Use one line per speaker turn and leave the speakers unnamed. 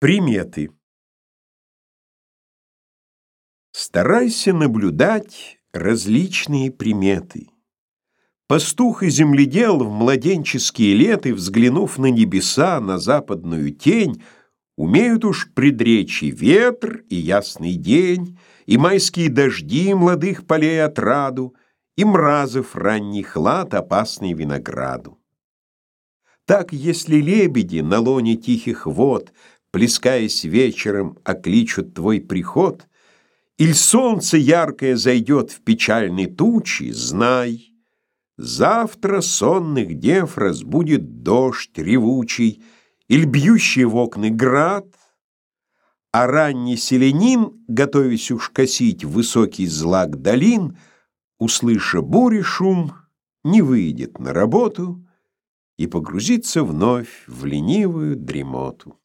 Приметы. Старайся наблюдать различные приметы. Пастух и земледел в младенческие леты, взглянув на небеса, на западную тень, умеют уж предречь и ветр, и ясный день, и майские дожди молодых полей отраду, и мразов ранний хлад, опасный винограду. Так, если лебеди на лоне тихих вод плескаясь вечером, окличут твой приход, Иль солнце яркое зайдет в печальной тучи, знай, Завтра сонных дев разбудит дождь ревучий, Иль бьющий в окна град, А ранний селенин, готовясь уж косить высокий злак долин, Услыша бури шум, не выйдет на работу И погрузится вновь в ленивую дремоту.